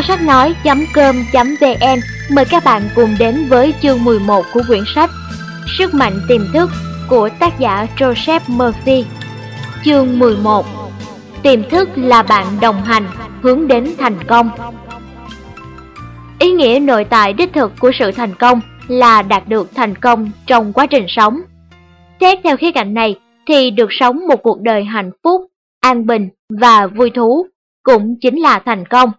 Kho sách nói.com.vn mời các bạn cùng đến với chương 11 của quyển sách Sức mạnh tiềm thức của tác giả Joseph Murphy. Chương 11 Tiềm thức là bạn đồng hành hướng đến thành công. Ý nghĩa nội tại đích thực của sự thành công là đạt được thành công trong quá trình sống. Xét theo khía cạnh này thì được sống một cuộc đời hạnh phúc, an bình và vui thú cũng chính là thành công.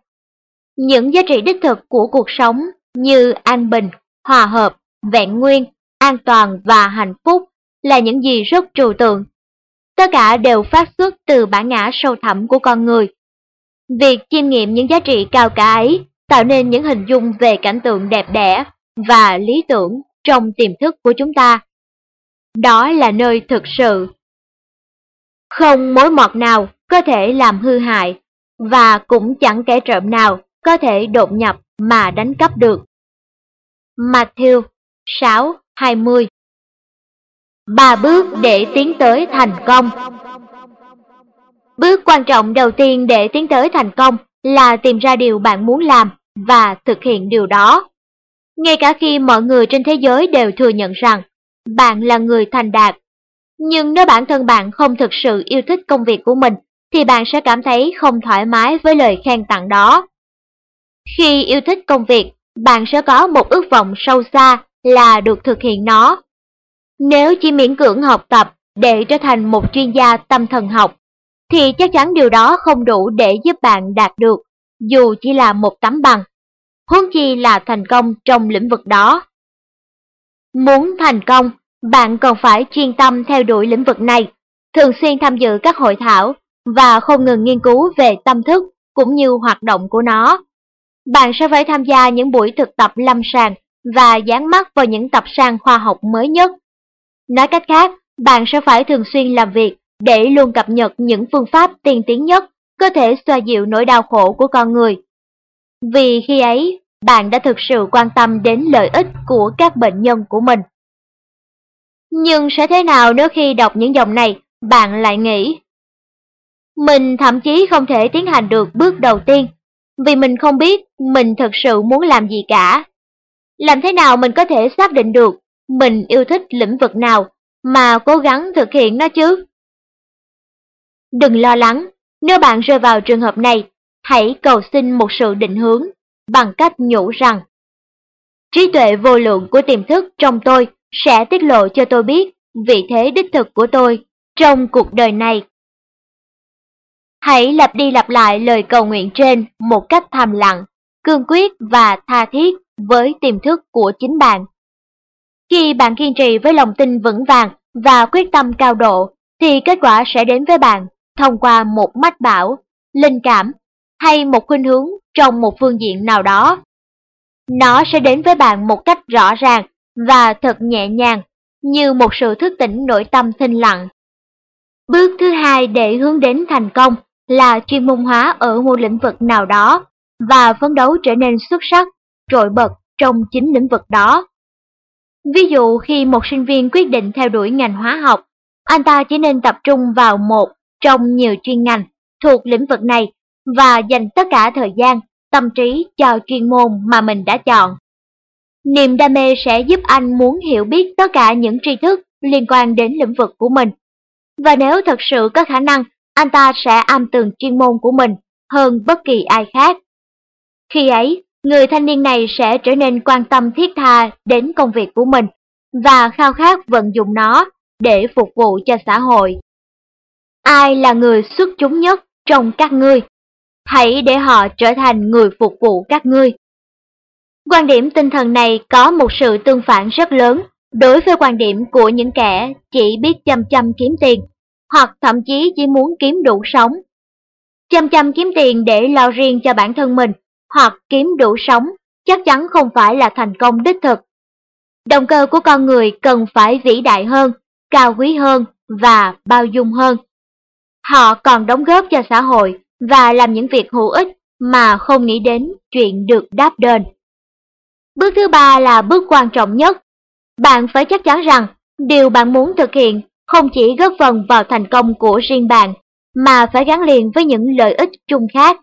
Những giá trị đích thực của cuộc sống như an bình, hòa hợp, vẹn nguyên, an toàn và hạnh phúc là những gì rất trừu tượng. Tất cả đều phát xuất từ bản ngã sâu thẳm của con người. Việc chiêm nghiệm những giá trị cao cả ấy tạo nên những hình dung về cảnh tượng đẹp đẽ và lý tưởng trong tiềm thức của chúng ta. Đó là nơi thực sự. Không mối mọt nào có thể làm hư hại, và cũng chẳng kẻ trộm nào có thể đột nhập mà đánh cắp được. Matthew 6:20 Ba bước để tiến tới thành công Bước quan trọng đầu tiên để tiến tới thành công là tìm ra điều bạn muốn làm và thực hiện điều đó. Ngay cả khi mọi người trên thế giới đều thừa nhận rằng bạn là người thành đạt, nhưng nếu bản thân bạn không thực sự yêu thích công việc của mình thì bạn sẽ cảm thấy không thoải mái với lời khen tặng đó. Khi yêu thích công việc, bạn sẽ có một ước vọng sâu xa là được thực hiện nó. Nếu chỉ miễn cưỡng học tập để trở thành một chuyên gia tâm thần học, thì chắc chắn điều đó không đủ để giúp bạn đạt được, dù chỉ là một tấm bằng. Huống chi là thành công trong lĩnh vực đó. Muốn thành công, bạn còn phải chuyên tâm theo đuổi lĩnh vực này, thường xuyên tham dự các hội thảo và không ngừng nghiên cứu về tâm thức cũng như hoạt động của nó. Bạn sẽ phải tham gia những buổi thực tập lâm sàng và dán mắt vào những tập sàng khoa học mới nhất. Nói cách khác, bạn sẽ phải thường xuyên làm việc để luôn cập nhật những phương pháp tiên tiến nhất có thể xoa dịu nỗi đau khổ của con người. Vì khi ấy, bạn đã thực sự quan tâm đến lợi ích của các bệnh nhân của mình. Nhưng sẽ thế nào nếu khi đọc những dòng này, bạn lại nghĩ mình thậm chí không thể tiến hành được bước đầu tiên, vì mình không biết mình thật sự muốn làm gì cả. Làm thế nào mình có thể xác định được mình yêu thích lĩnh vực nào mà cố gắng thực hiện nó chứ? Đừng lo lắng, nếu bạn rơi vào trường hợp này, hãy cầu xin một sự định hướng bằng cách nhủ rằng Trí tuệ vô lượng của tiềm thức trong tôi sẽ tiết lộ cho tôi biết vị thế đích thực của tôi trong cuộc đời này Hãy lặp đi lặp lại lời cầu nguyện trên một cách thầm lặng, cương quyết và tha thiết với tiềm thức của chính bạn. Khi bạn kiên trì với lòng tin vững vàng và quyết tâm cao độ, thì kết quả sẽ đến với bạn thông qua một mách bảo, linh cảm hay một khuynh hướng trong một phương diện nào đó. Nó sẽ đến với bạn một cách rõ ràng và thật nhẹ nhàng, như một sự thức tỉnh nội tâm thinh lặng. Bước thứ hai để hướng đến thành công là chuyên môn hóa ở một lĩnh vực nào đó và phấn đấu trở nên xuất sắc, trội bật trong chính lĩnh vực đó. Ví dụ khi một sinh viên quyết định theo đuổi ngành hóa học, anh ta chỉ nên tập trung vào một trong nhiều chuyên ngành thuộc lĩnh vực này và dành tất cả thời gian, tâm trí cho chuyên môn mà mình đã chọn. Niềm đam mê sẽ giúp anh muốn hiểu biết tất cả những tri thức liên quan đến lĩnh vực của mình. Và nếu thật sự có khả năng anh ta sẽ am tường chuyên môn của mình hơn bất kỳ ai khác. Khi ấy, người thanh niên này sẽ trở nên quan tâm thiết tha đến công việc của mình và khao khát vận dụng nó để phục vụ cho xã hội. Ai là người xuất chúng nhất trong các ngươi? Hãy để họ trở thành người phục vụ các ngươi. Quan điểm tinh thần này có một sự tương phản rất lớn đối với quan điểm của những kẻ chỉ biết chăm chăm kiếm tiền hoặc thậm chí chỉ muốn kiếm đủ sống. Chăm chăm kiếm tiền để lo riêng cho bản thân mình, hoặc kiếm đủ sống, chắc chắn không phải là thành công đích thực. Động cơ của con người cần phải vĩ đại hơn, cao quý hơn và bao dung hơn. Họ còn đóng góp cho xã hội và làm những việc hữu ích mà không nghĩ đến chuyện được đáp đền. Bước thứ ba là bước quan trọng nhất. Bạn phải chắc chắn rằng điều bạn muốn thực hiện không chỉ góp phần vào thành công của riêng bạn, mà phải gắn liền với những lợi ích chung khác.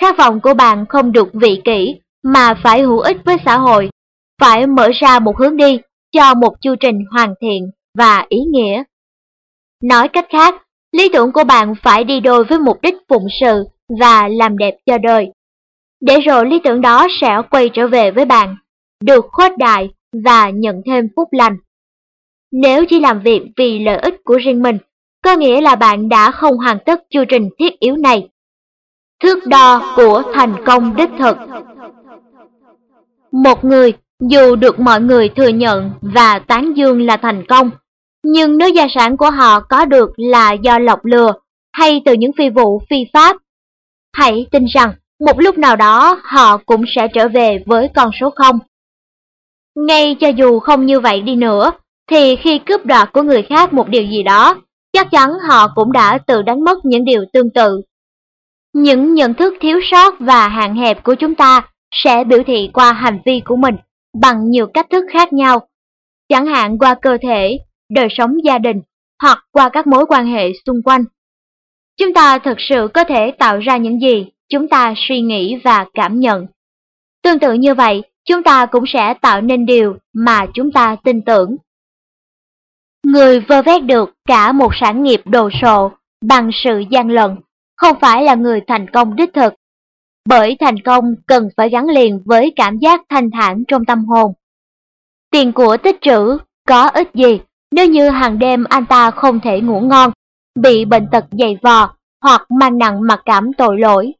khát vọng của bạn không được vị kỷ mà phải hữu ích với xã hội, phải mở ra một hướng đi cho một chu trình hoàn thiện và ý nghĩa. Nói cách khác, lý tưởng của bạn phải đi đôi với mục đích phụng sự và làm đẹp cho đời. Để rồi lý tưởng đó sẽ quay trở về với bạn, được khuếch đại và nhận thêm phúc lành. Nếu chỉ làm việc vì lợi ích của riêng mình, có nghĩa là bạn đã không hoàn tất chu trình thiết yếu này. Thước đo của thành công đích thực Một người dù được mọi người thừa nhận và tán dương là thành công, nhưng nếu gia sản của họ có được là do lọc lừa hay từ những phi vụ phi pháp, hãy tin rằng một lúc nào đó họ cũng sẽ trở về với con số không. Ngay cho dù không như vậy đi nữa, thì khi cướp đoạt của người khác một điều gì đó, chắc chắn họ cũng đã tự đánh mất những điều tương tự. Những nhận thức thiếu sót và hạn hẹp của chúng ta sẽ biểu thị qua hành vi của mình bằng nhiều cách thức khác nhau, chẳng hạn qua cơ thể, đời sống gia đình hoặc qua các mối quan hệ xung quanh. Chúng ta thực sự có thể tạo ra những gì chúng ta suy nghĩ và cảm nhận. Tương tự như vậy, chúng ta cũng sẽ tạo nên điều mà chúng ta tin tưởng. Người vơ vét được cả một sản nghiệp đồ sộ bằng sự gian lận, không phải là người thành công đích thực. Bởi thành công cần phải gắn liền với cảm giác thanh thản trong tâm hồn. Tiền của tích trữ có ích gì nếu như hàng đêm anh ta không thể ngủ ngon, bị bệnh tật dày vò hoặc mang nặng mặc cảm tội lỗi.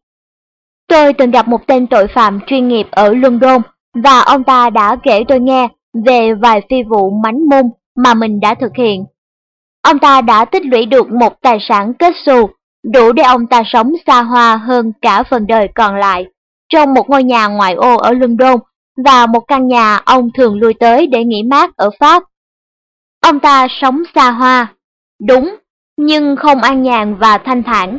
Tôi từng gặp một tên tội phạm chuyên nghiệp ở London và ông ta đã kể tôi nghe về vài phi vụ mánh mung mà mình đã thực hiện. Ông ta đã tích lũy được một tài sản kết xù, đủ để ông ta sống xa hoa hơn cả phần đời còn lại, trong một ngôi nhà ngoại ô ở London và một căn nhà ông thường lui tới để nghỉ mát ở Pháp. Ông ta sống xa hoa, đúng, nhưng không an nhàn và thanh thản.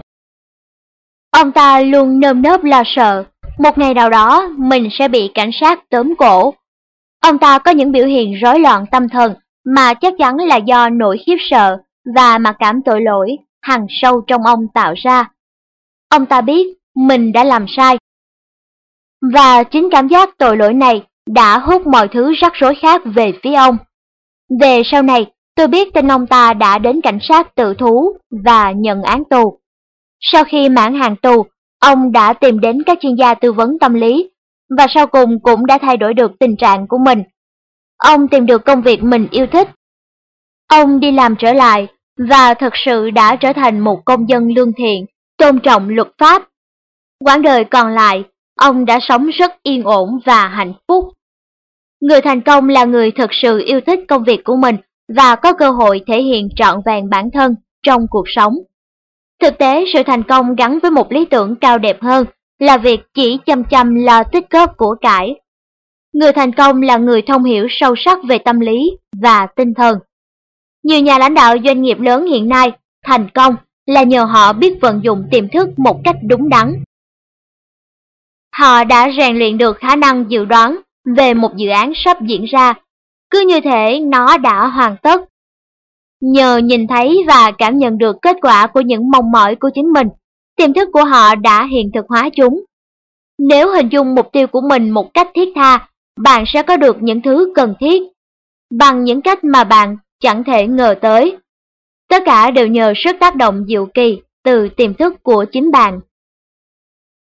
Ông ta luôn nơm nớp lo sợ, một ngày nào đó mình sẽ bị cảnh sát tóm cổ. Ông ta có những biểu hiện rối loạn tâm thần mà chắc chắn là do nỗi khiếp sợ và mặc cảm tội lỗi hằng sâu trong ông tạo ra. Ông ta biết mình đã làm sai. Và chính cảm giác tội lỗi này đã hút mọi thứ rắc rối khác về phía ông. Về sau này, tôi biết tên ông ta đã đến cảnh sát tự thú và nhận án tù. Sau khi mãn hàng tù, ông đã tìm đến các chuyên gia tư vấn tâm lý và sau cùng cũng đã thay đổi được tình trạng của mình. Ông tìm được công việc mình yêu thích. Ông đi làm trở lại và thật sự đã trở thành một công dân lương thiện, tôn trọng luật pháp. Quãng đời còn lại, ông đã sống rất yên ổn và hạnh phúc. Người thành công là người thật sự yêu thích công việc của mình và có cơ hội thể hiện trọn vẹn bản thân trong cuộc sống. Thực tế, sự thành công gắn với một lý tưởng cao đẹp hơn là việc chỉ chăm chăm lo tích góp của cải. Người thành công là người thông hiểu sâu sắc về tâm lý và tinh thần. Nhiều nhà lãnh đạo doanh nghiệp lớn hiện nay thành công là nhờ họ biết vận dụng tiềm thức một cách đúng đắn. Họ đã rèn luyện được khả năng dự đoán về một dự án sắp diễn ra, cứ như thể nó đã hoàn tất. Nhờ nhìn thấy và cảm nhận được kết quả của những mong mỏi của chính mình, tiềm thức của họ đã hiện thực hóa chúng. Nếu hình dung mục tiêu của mình một cách thiết tha, bạn sẽ có được những thứ cần thiết, bằng những cách mà bạn chẳng thể ngờ tới. Tất cả đều nhờ sức tác động diệu kỳ từ tiềm thức của chính bạn.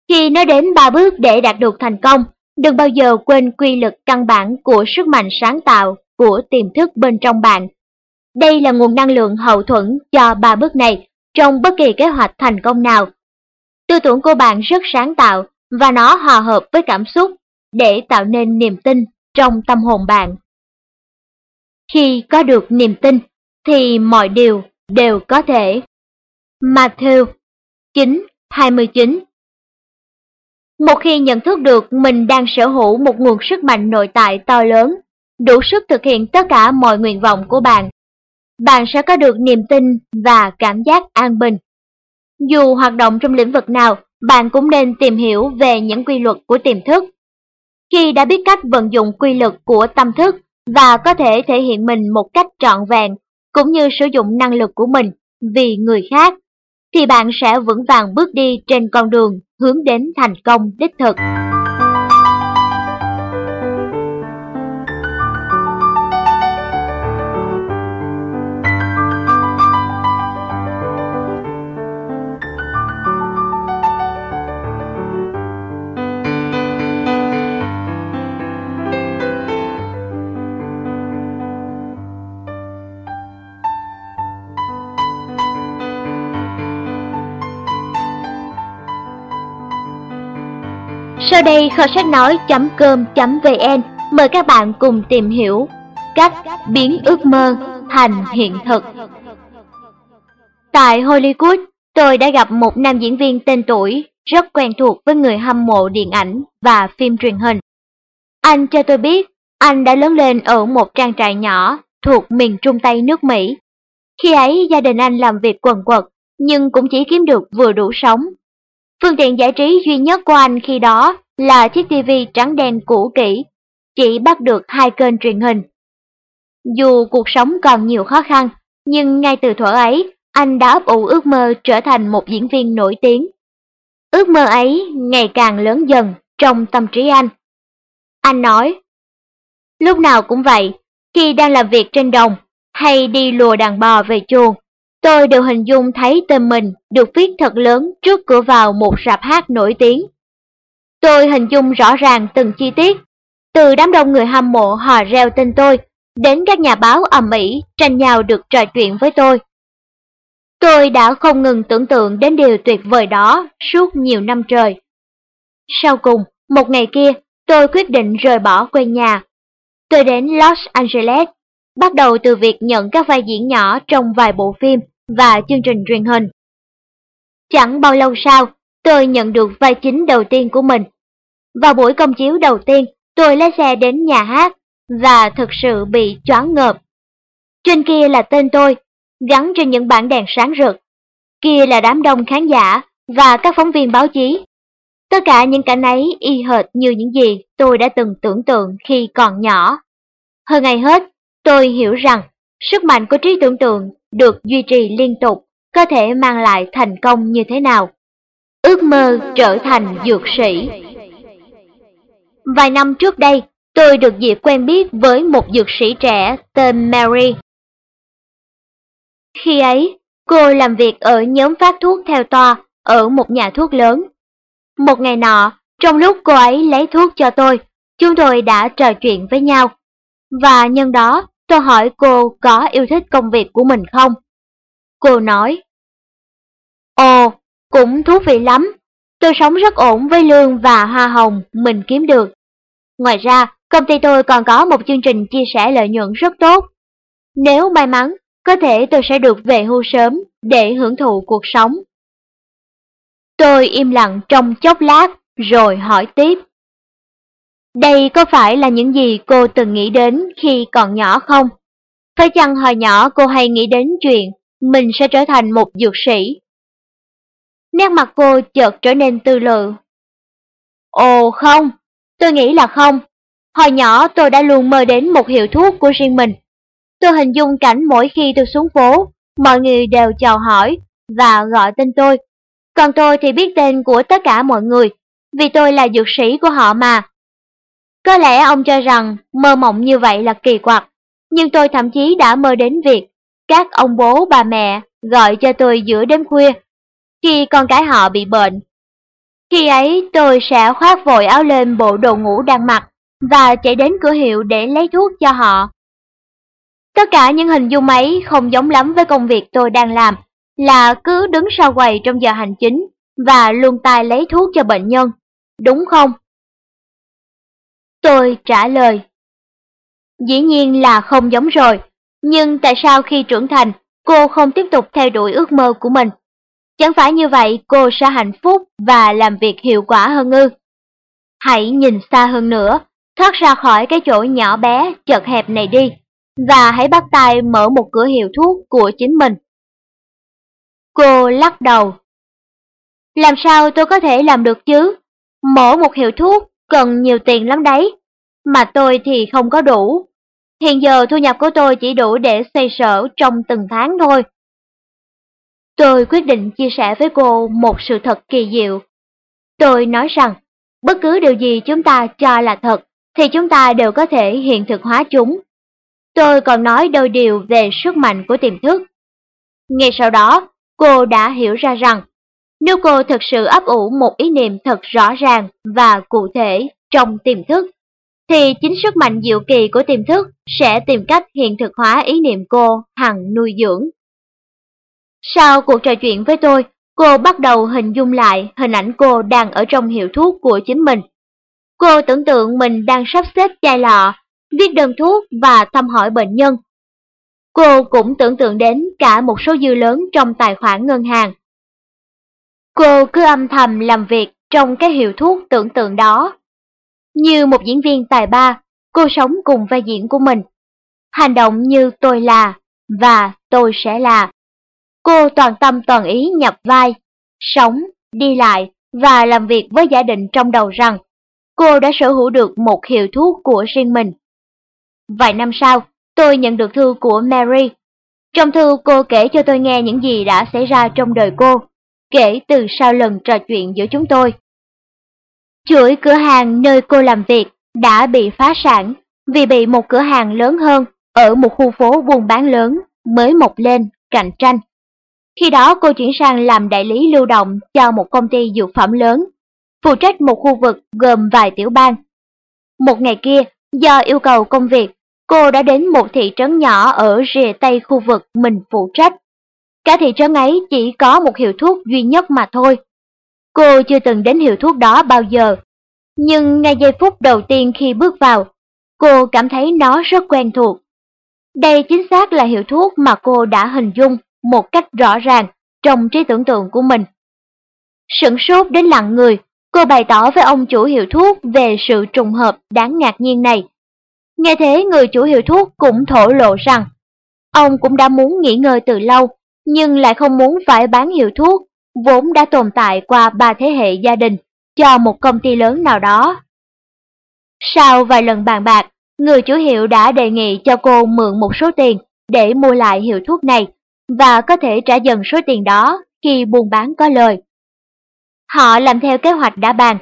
Khi nói đến ba bước để đạt được thành công, đừng bao giờ quên quy luật căn bản của sức mạnh sáng tạo của tiềm thức bên trong bạn. Đây là nguồn năng lượng hậu thuẫn cho ba bước này trong bất kỳ kế hoạch thành công nào. Tư tưởng của bạn rất sáng tạo và nó hòa hợp với cảm xúc để tạo nên niềm tin trong tâm hồn bạn. Khi có được niềm tin, thì mọi điều đều có thể. Matthew 9:29 Một khi nhận thức được mình đang sở hữu một nguồn sức mạnh nội tại to lớn, đủ sức thực hiện tất cả mọi nguyện vọng của bạn, bạn sẽ có được niềm tin và cảm giác an bình. Dù hoạt động trong lĩnh vực nào, bạn cũng nên tìm hiểu về những quy luật của tiềm thức. Khi đã biết cách vận dụng quy luật của tâm thức và có thể thể hiện mình một cách trọn vẹn, cũng như sử dụng năng lực của mình vì người khác. thì bạn sẽ vững vàng bước đi trên con đường hướng đến thành công đích thực. Sau đây kho sách nói.com.vn mời các bạn cùng tìm hiểu cách biến ước mơ thành hiện thực. Tại Hollywood, tôi đã gặp một nam diễn viên tên tuổi rất quen thuộc với người hâm mộ điện ảnh và phim truyền hình. Anh cho tôi biết anh đã lớn lên ở một trang trại nhỏ thuộc miền trung tây nước Mỹ. Khi ấy gia đình anh làm việc quần quật nhưng cũng chỉ kiếm được vừa đủ sống. Phương tiện giải trí duy nhất của anh khi đó là chiếc TV trắng đen cũ kỹ, chỉ bắt được hai kênh truyền hình. Dù cuộc sống còn nhiều khó khăn, nhưng ngay từ thuở ấy, anh đã ấp ủ ước mơ trở thành một diễn viên nổi tiếng. Ước mơ ấy ngày càng lớn dần trong tâm trí anh. Anh nói, lúc nào cũng vậy, khi đang làm việc trên đồng hay đi lùa đàn bò về chuồng, tôi đều hình dung thấy tên mình được viết thật lớn trước cửa vào một rạp hát nổi tiếng. Tôi hình dung rõ ràng từng chi tiết, từ đám đông người hâm mộ hò reo tên tôi, đến các nhà báo ầm ĩ tranh nhau được trò chuyện với tôi. Tôi đã không ngừng tưởng tượng đến điều tuyệt vời đó suốt nhiều năm trời. Sau cùng, một ngày kia, tôi quyết định rời bỏ quê nhà. Tôi đến Los Angeles, bắt đầu từ việc nhận các vai diễn nhỏ trong vài bộ phim và chương trình truyền hình. Chẳng bao lâu sau, tôi nhận được vai chính đầu tiên của mình. Vào buổi công chiếu đầu tiên, tôi lái xe đến nhà hát và thực sự bị choáng ngợp. Trên kia là tên tôi, gắn trên những bảng đèn sáng rực. Kia là đám đông khán giả và các phóng viên báo chí. Tất cả những cảnh ấy y hệt như những gì tôi đã từng tưởng tượng khi còn nhỏ. Hơn ngày hết, tôi hiểu rằng sức mạnh của trí tưởng tượng được duy trì liên tục có thể mang lại thành công như thế nào. Ước mơ trở thành dược sĩ Vài năm trước đây, tôi được dịp quen biết với một dược sĩ trẻ tên Mary. Khi ấy, cô làm việc ở nhóm phát thuốc theo toa ở một nhà thuốc lớn. Một ngày nọ, trong lúc cô ấy lấy thuốc cho tôi, chúng tôi đã trò chuyện với nhau. Và nhân đó, tôi hỏi cô có yêu thích công việc của mình không? Cô nói, Ồ, cũng thú vị lắm. Tôi sống rất ổn với lương và hoa hồng mình kiếm được. Ngoài ra, công ty tôi còn có một chương trình chia sẻ lợi nhuận rất tốt. Nếu may mắn, có thể tôi sẽ được về hưu sớm để hưởng thụ cuộc sống. Tôi im lặng trong chốc lát rồi hỏi tiếp. Đây có phải là những gì cô từng nghĩ đến khi còn nhỏ không? Phải chăng hồi nhỏ cô hay nghĩ đến chuyện mình sẽ trở thành một dược sĩ? Nét mặt cô chợt trở nên tư lự. Ồ không, tôi nghĩ là không. Hồi nhỏ tôi đã luôn mơ đến một hiệu thuốc của riêng mình. Tôi hình dung cảnh mỗi khi tôi xuống phố, mọi người đều chào hỏi và gọi tên tôi. Còn tôi thì biết tên của tất cả mọi người, vì tôi là dược sĩ của họ mà. Có lẽ ông cho rằng mơ mộng như vậy là kỳ quặc, nhưng tôi thậm chí đã mơ đến việc các ông bố bà mẹ gọi cho tôi giữa đêm khuya khi con cái họ bị bệnh. Khi ấy tôi sẽ khoác vội áo lên bộ đồ ngủ đang mặc và chạy đến cửa hiệu để lấy thuốc cho họ. Tất cả những hình dung ấy không giống lắm với công việc tôi đang làm, là cứ đứng sau quầy trong giờ hành chính và luôn tay lấy thuốc cho bệnh nhân, đúng không? Tôi trả lời. Dĩ nhiên là không giống rồi, nhưng tại sao khi trưởng thành, cô không tiếp tục theo đuổi ước mơ của mình? Chẳng phải như vậy cô sẽ hạnh phúc và làm việc hiệu quả hơn ư? Hãy nhìn xa hơn nữa, thoát ra khỏi cái chỗ nhỏ bé, chật hẹp này đi, và hãy bắt tay mở một cửa hiệu thuốc của chính mình. Cô lắc đầu. Làm sao tôi có thể làm được chứ? Mở một hiệu thuốc cần nhiều tiền lắm đấy, mà tôi thì không có đủ. Hiện giờ thu nhập của tôi chỉ đủ để xoay sở trong từng tháng thôi tôi quyết định chia sẻ với cô một sự thật kỳ diệu. Tôi nói rằng, bất cứ điều gì chúng ta cho là thật, thì chúng ta đều có thể hiện thực hóa chúng. Tôi còn nói đôi điều về sức mạnh của tiềm thức. Ngay sau đó, cô đã hiểu ra rằng, nếu cô thực sự ấp ủ một ý niệm thật rõ ràng và cụ thể trong tiềm thức, thì chính sức mạnh diệu kỳ của tiềm thức sẽ tìm cách hiện thực hóa ý niệm cô hằng nuôi dưỡng. Sau cuộc trò chuyện với tôi, cô bắt đầu hình dung lại hình ảnh cô đang ở trong hiệu thuốc của chính mình. Cô tưởng tượng mình đang sắp xếp chai lọ, viết đơn thuốc và thăm hỏi bệnh nhân. Cô cũng tưởng tượng đến cả một số dư lớn trong tài khoản ngân hàng. Cô cứ âm thầm làm việc trong cái hiệu thuốc tưởng tượng đó. Như một diễn viên tài ba, cô sống cùng vai diễn của mình. Hành động như tôi là và tôi sẽ là. Cô toàn tâm toàn ý nhập vai, sống, đi lại và làm việc với giả định trong đầu rằng cô đã sở hữu được một hiệu thuốc của riêng mình. Vài năm sau, tôi nhận được thư của Mary. Trong thư cô kể cho tôi nghe những gì đã xảy ra trong đời cô, kể từ sau lần trò chuyện giữa chúng tôi. Chuỗi cửa hàng nơi cô làm việc đã bị phá sản vì bị một cửa hàng lớn hơn ở một khu phố buôn bán lớn mới mọc lên cạnh tranh. Khi đó cô chuyển sang làm đại lý lưu động cho một công ty dược phẩm lớn, phụ trách một khu vực gồm vài tiểu bang. Một ngày kia, do yêu cầu công việc, cô đã đến một thị trấn nhỏ ở rìa tây khu vực mình phụ trách. Cả thị trấn ấy chỉ có một hiệu thuốc duy nhất mà thôi. Cô chưa từng đến hiệu thuốc đó bao giờ, nhưng ngay giây phút đầu tiên khi bước vào, cô cảm thấy nó rất quen thuộc. Đây chính xác là hiệu thuốc mà cô đã hình dung một cách rõ ràng trong trí tưởng tượng của mình. Sửng sốt đến lặng người, cô bày tỏ với ông chủ hiệu thuốc về sự trùng hợp đáng ngạc nhiên này. Nghe thế người chủ hiệu thuốc cũng thổ lộ rằng, ông cũng đã muốn nghỉ ngơi từ lâu, nhưng lại không muốn phải bán hiệu thuốc, vốn đã tồn tại qua ba thế hệ gia đình, cho một công ty lớn nào đó. Sau vài lần bàn bạc, người chủ hiệu đã đề nghị cho cô mượn một số tiền để mua lại hiệu thuốc này và có thể trả dần số tiền đó khi buôn bán có lời. Họ làm theo kế hoạch đã bàn.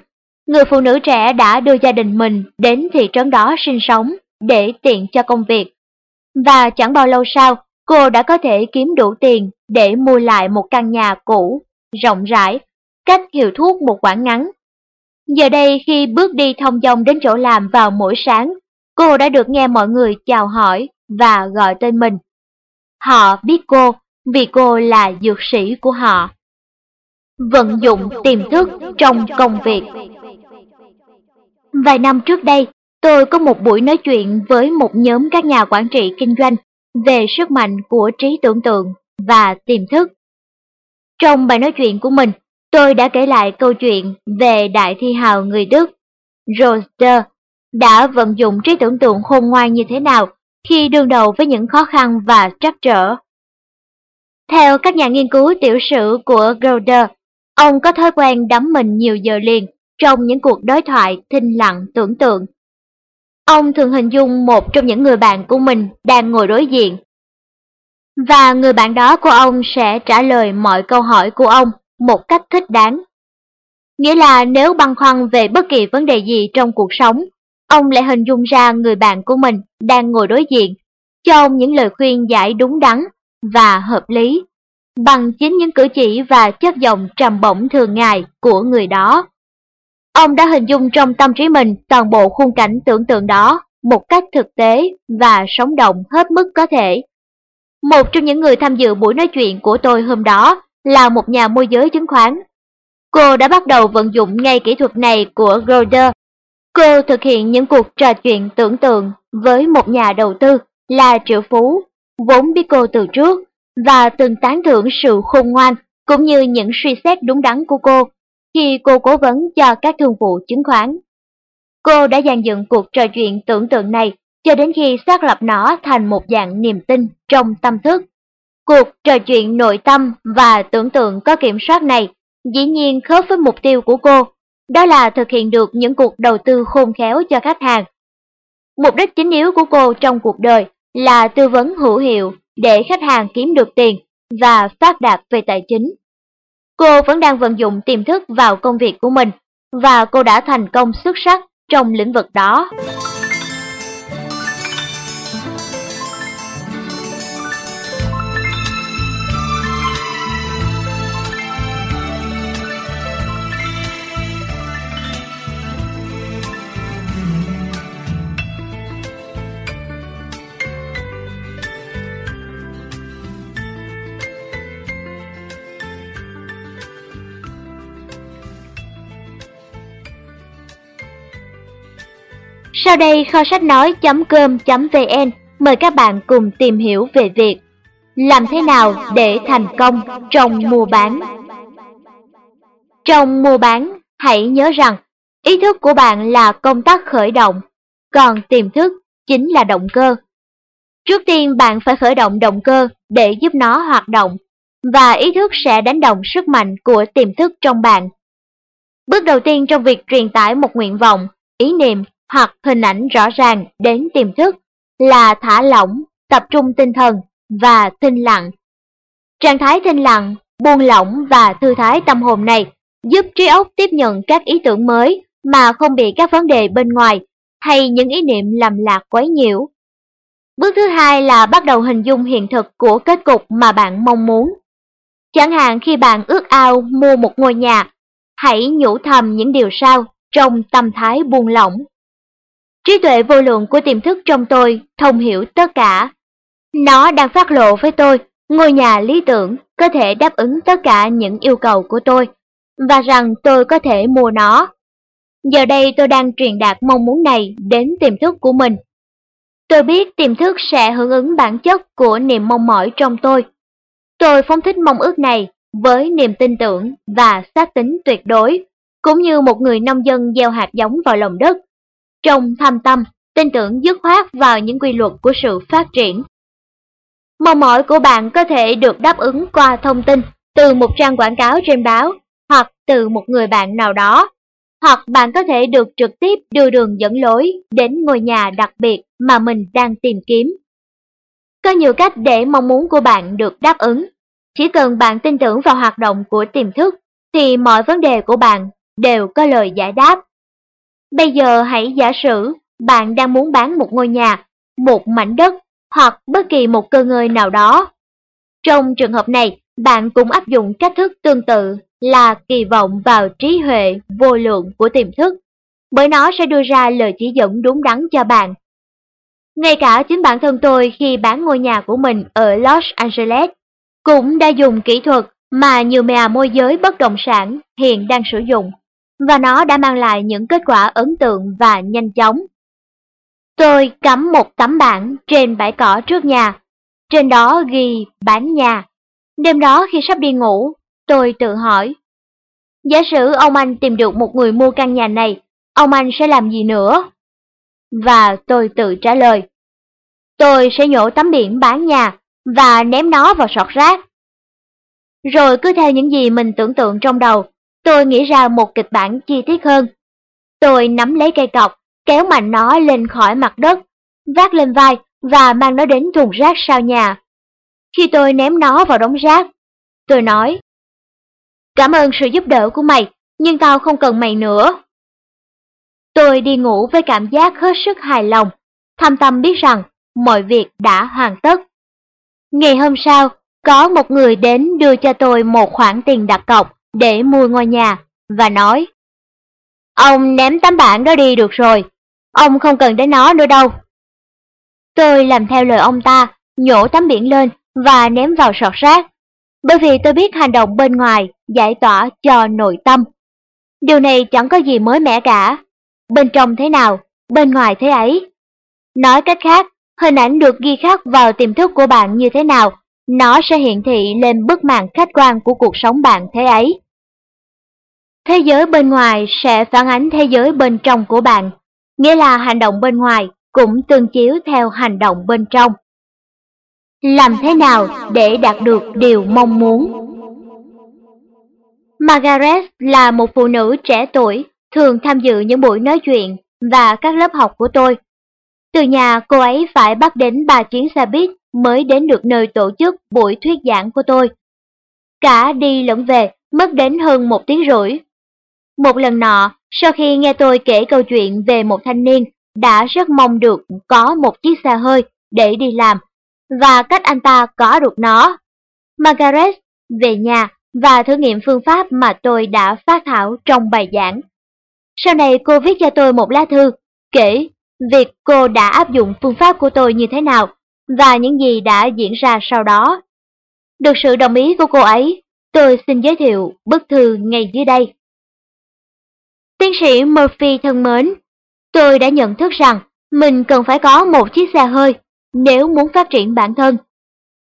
Người phụ nữ trẻ đã đưa gia đình mình đến thị trấn đó sinh sống để tiện cho công việc. Và chẳng bao lâu sau, cô đã có thể kiếm đủ tiền để mua lại một căn nhà cũ, rộng rãi, cách hiệu thuốc một quãng ngắn. Giờ đây khi bước đi thông dong đến chỗ làm vào mỗi sáng, cô đã được nghe mọi người chào hỏi và gọi tên mình. Họ biết cô vì cô là dược sĩ của họ. Vận dụng tiềm thức trong công việc Vài năm trước đây, tôi có một buổi nói chuyện với một nhóm các nhà quản trị kinh doanh về sức mạnh của trí tưởng tượng và tiềm thức. Trong bài nói chuyện của mình, tôi đã kể lại câu chuyện về đại thi hào người Đức, Roster, đã vận dụng trí tưởng tượng khôn ngoan như thế nào khi đương đầu với những khó khăn và trắc trở. Theo các nhà nghiên cứu tiểu sử của Golder, ông có thói quen đắm mình nhiều giờ liền trong những cuộc đối thoại thinh lặng tưởng tượng. Ông thường hình dung một trong những người bạn của mình đang ngồi đối diện. Và người bạn đó của ông sẽ trả lời mọi câu hỏi của ông một cách thích đáng. Nghĩa là nếu băn khoăn về bất kỳ vấn đề gì trong cuộc sống, ông lại hình dung ra người bạn của mình đang ngồi đối diện, cho ông những lời khuyên giải đúng đắn và hợp lý, bằng chính những cử chỉ và chất giọng trầm bổng thường ngày của người đó. Ông đã hình dung trong tâm trí mình toàn bộ khung cảnh tưởng tượng đó một cách thực tế và sống động hết mức có thể. Một trong những người tham dự buổi nói chuyện của tôi hôm đó là một nhà môi giới chứng khoán. Cô đã bắt đầu vận dụng ngay kỹ thuật này của Golder. Cô thực hiện những cuộc trò chuyện tưởng tượng với một nhà đầu tư là triệu phú, vốn biết cô từ trước và từng tán thưởng sự khôn ngoan cũng như những suy xét đúng đắn của cô khi cô cố vấn cho các thương vụ chứng khoán. Cô đã dàn dựng cuộc trò chuyện tưởng tượng này cho đến khi xác lập nó thành một dạng niềm tin trong tâm thức. Cuộc trò chuyện nội tâm và tưởng tượng có kiểm soát này dĩ nhiên khớp với mục tiêu của cô, đó là thực hiện được những cuộc đầu tư khôn khéo cho khách hàng. Mục đích chính yếu của cô trong cuộc đời là tư vấn hữu hiệu để khách hàng kiếm được tiền và phát đạt về tài chính. Cô vẫn đang vận dụng tiềm thức vào công việc của mình và cô đã thành công xuất sắc trong lĩnh vực đó. Sau đây kho sách nói.com.vn mời các bạn cùng tìm hiểu về việc làm thế nào để thành công trong mua bán. Trong mua bán, hãy nhớ rằng ý thức của bạn là công tắc khởi động, còn tiềm thức chính là động cơ. Trước tiên bạn phải khởi động động cơ để giúp nó hoạt động, và ý thức sẽ đánh động sức mạnh của tiềm thức trong bạn. Bước đầu tiên trong việc truyền tải một nguyện vọng, ý niệm hoặc hình ảnh rõ ràng đến tiềm thức là thả lỏng, tập trung tinh thần và thinh lặng. Trạng thái thinh lặng, buông lỏng và thư thái tâm hồn này giúp trí óc tiếp nhận các ý tưởng mới mà không bị các vấn đề bên ngoài hay những ý niệm lầm lạc quấy nhiễu. Bước thứ hai là bắt đầu hình dung hiện thực của kết cục mà bạn mong muốn. Chẳng hạn khi bạn ước ao mua một ngôi nhà, hãy nhủ thầm những điều sau trong tâm thái buông lỏng. Trí tuệ vô lượng của tiềm thức trong tôi thông hiểu tất cả. Nó đang phát lộ với tôi ngôi nhà lý tưởng có thể đáp ứng tất cả những yêu cầu của tôi, và rằng tôi có thể mua nó. Giờ đây tôi đang truyền đạt mong muốn này đến tiềm thức của mình. Tôi biết tiềm thức sẽ hưởng ứng bản chất của niềm mong mỏi trong tôi. Tôi phóng thích mong ước này với niềm tin tưởng và xác tính tuyệt đối, cũng như một người nông dân gieo hạt giống vào lòng đất trong thâm tâm, tin tưởng dứt khoát vào những quy luật của sự phát triển. Mong mỏi của bạn có thể được đáp ứng qua thông tin từ một trang quảng cáo trên báo hoặc từ một người bạn nào đó, hoặc bạn có thể được trực tiếp đưa đường dẫn lối đến ngôi nhà đặc biệt mà mình đang tìm kiếm. Có nhiều cách để mong muốn của bạn được đáp ứng. Chỉ cần bạn tin tưởng vào hoạt động của tiềm thức, thì mọi vấn đề của bạn đều có lời giải đáp. Bây giờ hãy giả sử bạn đang muốn bán một ngôi nhà, một mảnh đất hoặc bất kỳ một cơ ngơi nào đó. Trong trường hợp này, bạn cũng áp dụng cách thức tương tự là kỳ vọng vào trí huệ vô lượng của tiềm thức, bởi nó sẽ đưa ra lời chỉ dẫn đúng đắn cho bạn. Ngay cả chính bản thân tôi khi bán ngôi nhà của mình ở Los Angeles cũng đã dùng kỹ thuật mà nhiều mẹ môi giới bất động sản hiện đang sử dụng và nó đã mang lại những kết quả ấn tượng và nhanh chóng. Tôi cắm một tấm bảng trên bãi cỏ trước nhà, trên đó ghi bán nhà. Đêm đó khi sắp đi ngủ, tôi tự hỏi, giả sử ông anh tìm được một người mua căn nhà này, ông anh sẽ làm gì nữa? Và tôi tự trả lời, tôi sẽ nhổ tấm biển bán nhà và ném nó vào sọt rác. Rồi cứ theo những gì mình tưởng tượng trong đầu, Tôi nghĩ ra một kịch bản chi tiết hơn. Tôi nắm lấy cây cọc, kéo mạnh nó lên khỏi mặt đất, vác lên vai và mang nó đến thùng rác sau nhà. Khi tôi ném nó vào đống rác, tôi nói, Cảm ơn sự giúp đỡ của mày, nhưng tao không cần mày nữa. Tôi đi ngủ với cảm giác hết sức hài lòng, thâm tâm biết rằng mọi việc đã hoàn tất. Ngày hôm sau, có một người đến đưa cho tôi một khoản tiền đặt cọc để mua ngôi nhà và nói Ông ném tấm bảng đó đi được rồi, ông không cần đến nó nữa đâu. Tôi làm theo lời ông ta, nhổ tấm biển lên và ném vào sọt rác, bởi vì tôi biết hành động bên ngoài giải tỏa cho nội tâm. Điều này chẳng có gì mới mẻ cả, bên trong thế nào, bên ngoài thế ấy. Nói cách khác, hình ảnh được ghi khắc vào tiềm thức của bạn như thế nào nó sẽ hiển thị lên bức màn khách quan của cuộc sống bạn thế ấy. Thế giới bên ngoài sẽ phản ánh thế giới bên trong của bạn, nghĩa là hành động bên ngoài cũng tương chiếu theo hành động bên trong. Làm thế nào để đạt được điều mong muốn? Margaret là một phụ nữ trẻ tuổi, thường tham dự những buổi nói chuyện và các lớp học của tôi. Từ nhà cô ấy phải bắt đến ba chuyến xe buýt mới đến được nơi tổ chức buổi thuyết giảng của tôi. Cả đi lẫn về mất đến hơn một tiếng rưỡi. Một lần nọ, sau khi nghe tôi kể câu chuyện về một thanh niên đã rất mong được có một chiếc xe hơi để đi làm, và cách anh ta có được nó. Margaret về nhà và thử nghiệm phương pháp mà tôi đã phát thảo trong bài giảng. Sau này cô viết cho tôi một lá thư, kể việc cô đã áp dụng phương pháp của tôi như thế nào và những gì đã diễn ra sau đó. Được sự đồng ý của cô ấy, tôi xin giới thiệu bức thư ngay dưới đây. Tiến sĩ Murphy thân mến, tôi đã nhận thức rằng mình cần phải có một chiếc xe hơi nếu muốn phát triển bản thân.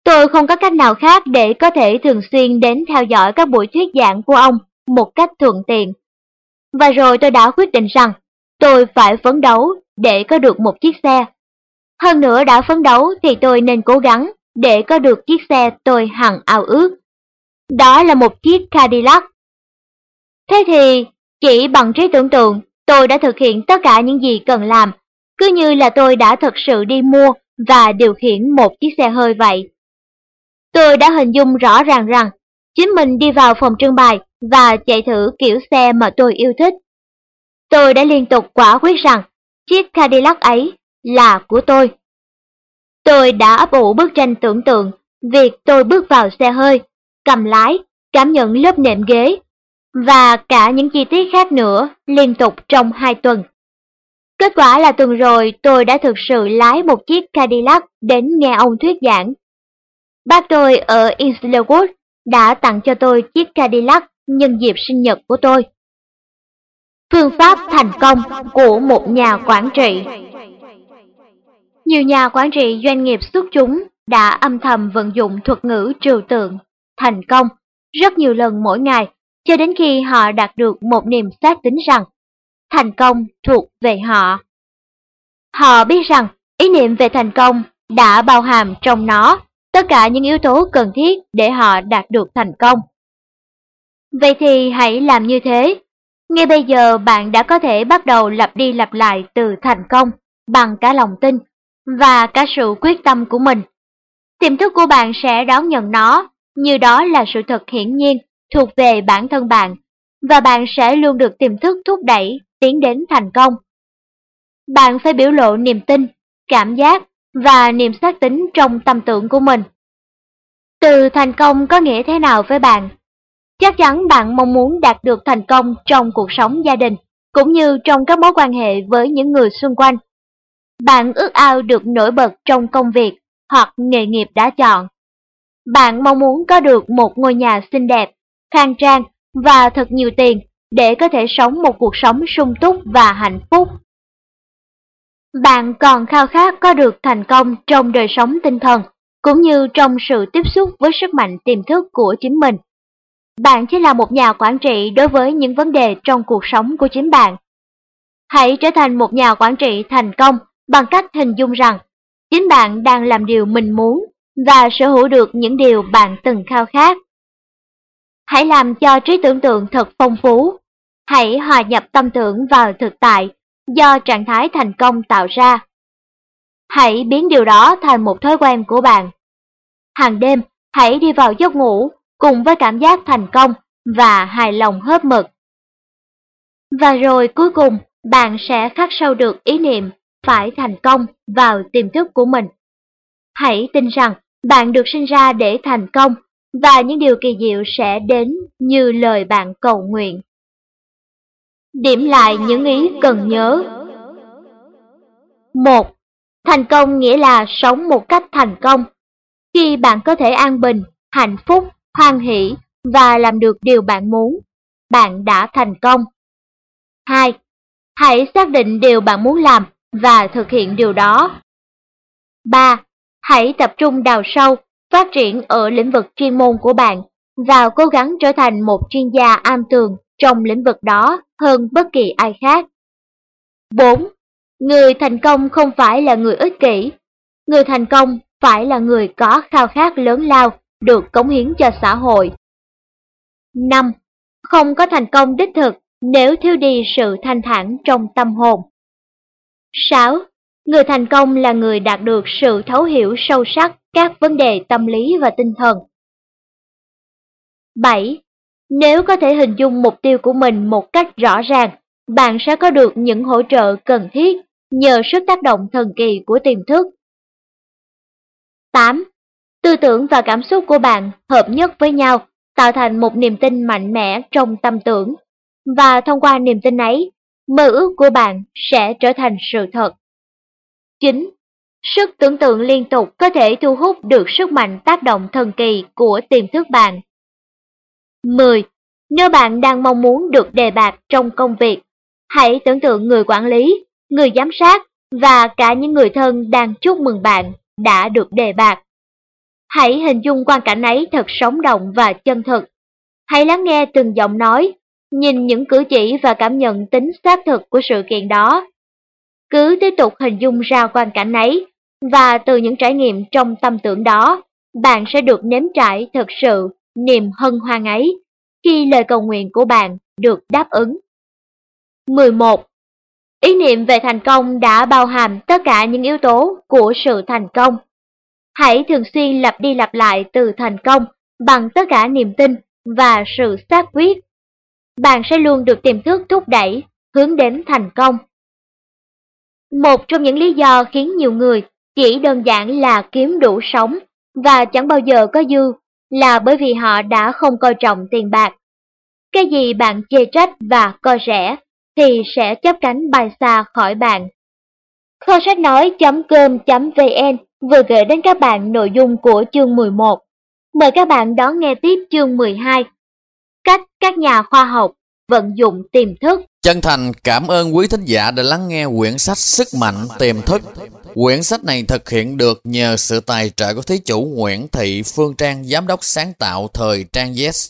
Tôi không có cách nào khác để có thể thường xuyên đến theo dõi các buổi thuyết giảng của ông một cách thuận tiện. Và rồi tôi đã quyết định rằng tôi phải phấn đấu để có được một chiếc xe. Hơn nữa đã phấn đấu thì tôi nên cố gắng để có được chiếc xe tôi hằng ao ước. Đó là một chiếc Cadillac. Thế thì, chỉ bằng trí tưởng tượng, tôi đã thực hiện tất cả những gì cần làm, cứ như là tôi đã thực sự đi mua và điều khiển một chiếc xe hơi vậy. Tôi đã hình dung rõ ràng rằng chính mình đi vào phòng trưng bày và chạy thử kiểu xe mà tôi yêu thích. Tôi đã liên tục quả quyết rằng chiếc Cadillac ấy là của tôi. Tôi đã ấp ủ bức tranh tưởng tượng việc tôi bước vào xe hơi, cầm lái, cảm nhận lớp nệm ghế và cả những chi tiết khác nữa liên tục trong hai tuần. Kết quả là tuần rồi tôi đã thực sự lái một chiếc Cadillac đến nghe ông thuyết giảng. Bác tôi ở Islewood đã tặng cho tôi chiếc Cadillac nhân dịp sinh nhật của tôi. Phương pháp thành công của một nhà quản trị nhiều nhà quản trị doanh nghiệp xuất chúng đã âm thầm vận dụng thuật ngữ trừu tượng, thành công, rất nhiều lần mỗi ngày, cho đến khi họ đạt được một niềm xác tính rằng thành công thuộc về họ. Họ biết rằng ý niệm về thành công đã bao hàm trong nó tất cả những yếu tố cần thiết để họ đạt được thành công. Vậy thì hãy làm như thế. Ngay bây giờ bạn đã có thể bắt đầu lặp đi lặp lại từ thành công bằng cả lòng tin và cả sự quyết tâm của mình. Tiềm thức của bạn sẽ đón nhận nó như đó là sự thật hiển nhiên thuộc về bản thân bạn và bạn sẽ luôn được tiềm thức thúc đẩy tiến đến thành công. Bạn phải biểu lộ niềm tin, cảm giác và niềm xác tính trong tâm tưởng của mình. Từ thành công có nghĩa thế nào với bạn? Chắc chắn bạn mong muốn đạt được thành công trong cuộc sống gia đình, cũng như trong các mối quan hệ với những người xung quanh. Bạn ước ao được nổi bật trong công việc hoặc nghề nghiệp đã chọn. Bạn mong muốn có được một ngôi nhà xinh đẹp, khang trang và thật nhiều tiền để có thể sống một cuộc sống sung túc và hạnh phúc. Bạn còn khao khát có được thành công trong đời sống tinh thần, cũng như trong sự tiếp xúc với sức mạnh tiềm thức của chính mình. Bạn chỉ là một nhà quản trị đối với những vấn đề trong cuộc sống của chính bạn. Hãy trở thành một nhà quản trị thành công bằng cách hình dung rằng chính bạn đang làm điều mình muốn và sở hữu được những điều bạn từng khao khát. Hãy làm cho trí tưởng tượng thật phong phú. Hãy hòa nhập tâm tưởng vào thực tại do trạng thái thành công tạo ra. Hãy biến điều đó thành một thói quen của bạn. Hàng đêm, hãy đi vào giấc ngủ cùng với cảm giác thành công và hài lòng hớp mực. Và rồi cuối cùng, bạn sẽ khắc sâu được ý niệm phải thành công vào tiềm thức của mình. Hãy tin rằng bạn được sinh ra để thành công và những điều kỳ diệu sẽ đến như lời bạn cầu nguyện. Điểm lại những ý cần nhớ. 1. Thành công nghĩa là sống một cách thành công. Khi bạn có thể an bình, hạnh phúc, hoan hỷ và làm được điều bạn muốn, bạn đã thành công. 2. Hãy xác định điều bạn muốn làm và thực hiện điều đó. 3. Hãy tập trung đào sâu, phát triển ở lĩnh vực chuyên môn của bạn và cố gắng trở thành một chuyên gia am tường trong lĩnh vực đó hơn bất kỳ ai khác. 4. Người thành công không phải là người ích kỷ. Người thành công phải là người có khao khát lớn lao được cống hiến cho xã hội. 5. Không có thành công đích thực nếu thiếu đi sự thanh thản trong tâm hồn. 6. Người thành công là người đạt được sự thấu hiểu sâu sắc các vấn đề tâm lý và tinh thần. 7. Nếu có thể hình dung mục tiêu của mình một cách rõ ràng, bạn sẽ có được những hỗ trợ cần thiết nhờ sức tác động thần kỳ của tiềm thức. 8. Tư tưởng và cảm xúc của bạn hợp nhất với nhau, tạo thành một niềm tin mạnh mẽ trong tâm tưởng. Và thông qua niềm tin ấy, mơ ước của bạn sẽ trở thành sự thật. 9. Sức tưởng tượng liên tục có thể thu hút được sức mạnh tác động thần kỳ của tiềm thức bạn. 10. Nếu bạn đang mong muốn được đề bạt trong công việc, hãy tưởng tượng người quản lý, người giám sát và cả những người thân đang chúc mừng bạn đã được đề bạt. Hãy hình dung quan cảnh ấy thật sống động và chân thực. Hãy lắng nghe từng giọng nói, nhìn những cử chỉ và cảm nhận tính xác thực của sự kiện đó. Cứ tiếp tục hình dung ra quan cảnh ấy, và từ những trải nghiệm trong tâm tưởng đó, bạn sẽ được nếm trải thực sự niềm hân hoan ấy khi lời cầu nguyện của bạn được đáp ứng. 11. Ý niệm về thành công đã bao hàm tất cả những yếu tố của sự thành công. Hãy thường xuyên lặp đi lặp lại từ thành công bằng tất cả niềm tin và sự xác quyết. Bạn sẽ luôn được tiềm thức thúc đẩy, hướng đến thành công. Một trong những lý do khiến nhiều người chỉ đơn giản là kiếm đủ sống và chẳng bao giờ có dư là bởi vì họ đã không coi trọng tiền bạc. Cái gì bạn chê trách và coi rẻ thì sẽ chấp cánh bay xa khỏi bạn. Kho sách nói.com.vn vừa gửi đến các bạn nội dung của chương 11. Mời các bạn đón nghe tiếp chương 12. Cách các nhà khoa học vận dụng tiềm thức. Chân thành cảm ơn quý thính giả đã lắng nghe quyển sách Sức mạnh tiềm thức. Quyển sách này thực hiện được nhờ sự tài trợ của thí chủ Nguyễn Thị Phương Trang, giám đốc sáng tạo thời Trang Yes.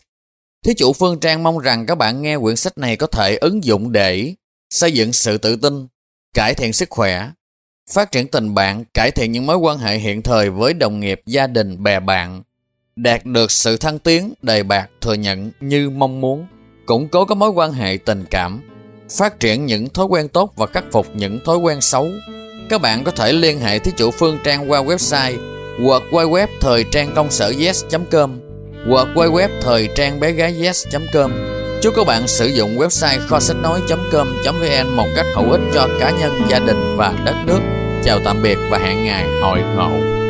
Thí chủ Phương Trang mong rằng các bạn nghe quyển sách này có thể ứng dụng để xây dựng sự tự tin, cải thiện sức khỏe, phát triển tình bạn, cải thiện những mối quan hệ hiện thời với đồng nghiệp, gia đình, bè bạn, đạt được sự thăng tiến, đầy bạc, thừa nhận như mong muốn, củng cố các mối quan hệ tình cảm, phát triển những thói quen tốt và khắc phục những thói quen xấu. Các bạn có thể liên hệ thí chủ Phương Trang qua website hoặc qua web thời trang công sở yes.com hoặc web thời trang bé gái yes.com. Chúc các bạn sử dụng website kho sách nói.com.vn một cách hữu ích cho cá nhân, gia đình và đất nước. Chào tạm biệt và hẹn ngày hội ngộ.